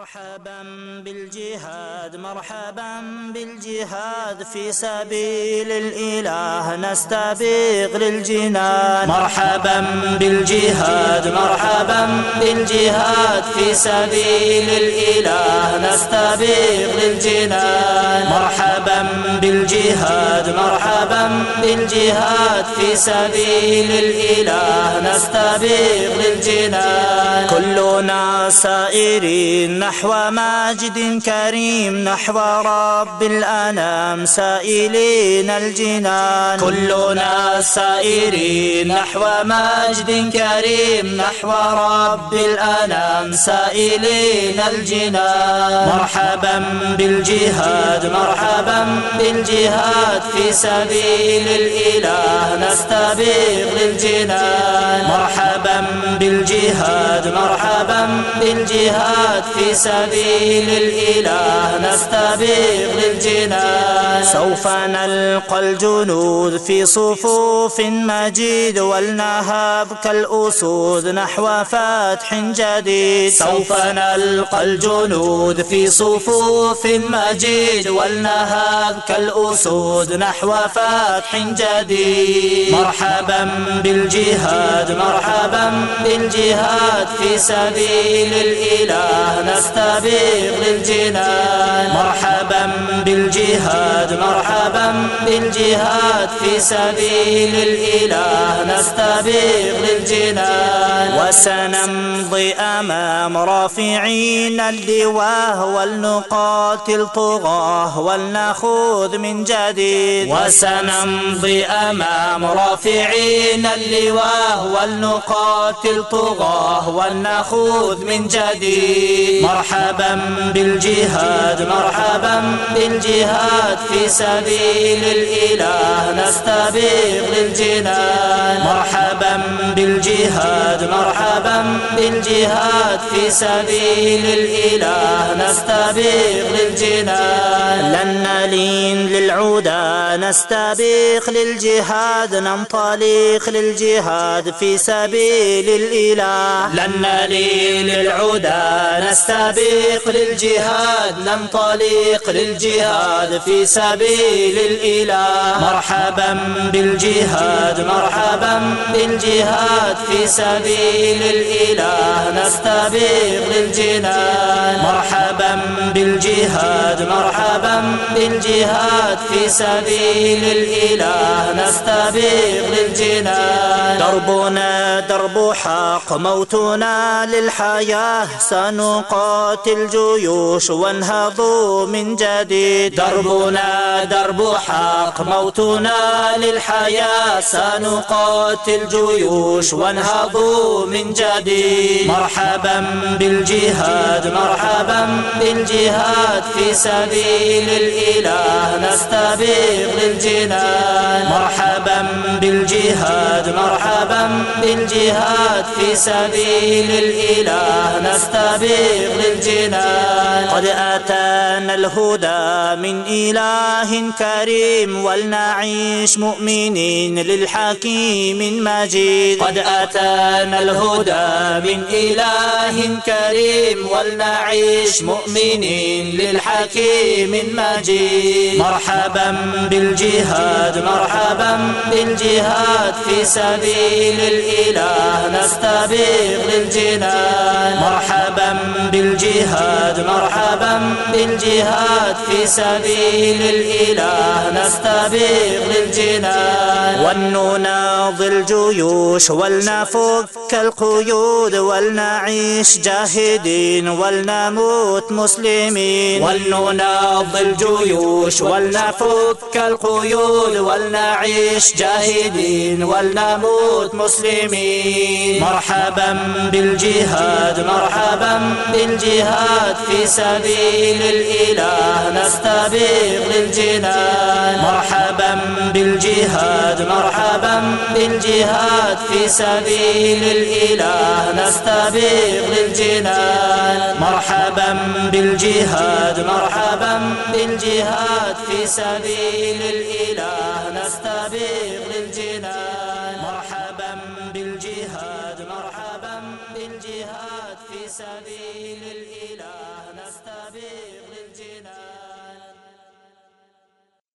مرحبا بالجهاد مرحبا بالجهاد في سبيل الإله نستبيغ للجنان. مرحبا بالجهاد مرحبا بالجهاد في سبيل الإله نستبيغ للجنان. مرحبا بالجهاد مرحبا بالجهاد في سبيل الإله نستبيغ للجنان كلنا سائرين نحو ماجد كريم نحو رب الأنام سائلين الجنان. كلنا سائرين نحو ماجد كريم نحو رب الأنام سائلين الجنان. مرحبا بالجهاد مرحبا بالجهاد في سبيل الإله نستبيغ للجنان مرحبا بالجهاد مرحبا بالجهاد. في سبيل الإله نستبيغ للجنان سوف نلقى الجنود في صفوف مجيد ولنهب كالأسود نحو فتح جديد. سوف نلقى الجنود في صفوف مجيد ولنهب كالأسود نحو فتح جديد. مرحبا بالجهاد مرحبا بالجهاد في سبيل الإله. نستبيغ للجنان. مرحبا بالجهاد مرحبا بالجهاد في سبيل الإله. نستبيغ للجنان. وسنمضي أمام رافعين اللواه ولنقاتل طغاة ولنخوذ من جديد. وسنمضي أمام رافعين اللواه ولنقاتل طغاة ولنخوذ من جديد. مرحبا بالجهاد مرحبا بالجهاد في سبيل الإله. نستبيغ للجنان. مرحبا بالجهاد مرحبا بالجهاد في سبيل الإله. نستبيغ للجنان. لن نلين نستبيق للجهاد ننطلق للجهاد في سبيل الإله. لن نلين للعودى نستبيق للجهاد ننطلق للجهاد في سبيل الإله. مرحبا بالجهاد مرحبا بالجهاد في سبيل الإله. نستبيق للجنان مرحبا بالجهاد مرحبا بالجهاد في سبيل الإله. نستبيق للجنان دربنا درب حق موتنا للحياة. سنقاتل جيوش وانهضوا من جديد. دربنا درب حق موتنا للحياة. سنقاتل جيوش وانهضوا من جديد. مرحبا بالجهاد مرحبا بالجهاد في سبيل الإله نستبيغ للجنان. مرحبا بالجهاد مرحبا بالجهاد في سبيل الإله نستبيغ للجنان. قد أتانا الهدى من إله كريم ولنعيش مؤمنين للحكيم مجيد قد أتانا الهدى من إله كريم ولنعيش مؤمنين للحكيم مجيد مرحبا بالجهاد مرحبا بالجهاد في سبيل الإله نستبيغ للجنان. مرحبا بالجهاد مرحبا بالجهاد في سبيل الإله نستبيغ للجنان ولنناضل الجيوش ولنفك القيود ولنعيش جاهدين ولنموت مسلمين. ولنناضل الجيوش ولنفك القيود ولنعيش جاهدين ولنموت مسلمين. مرحبا بالجهاد مرحبا بالجهاد في سبيل الإله نستبيغ للجنان مرحبا بالجهاد مرحبا بالجهاد في سبيل الإله نستبيغ للجنان مرحبا بالجهاد مرحبا بالجهاد في سبيل الإله نستبيغ للجنان مرحبا بالجهاد مرحبا بالجهاد في سبيل الإله نستبيق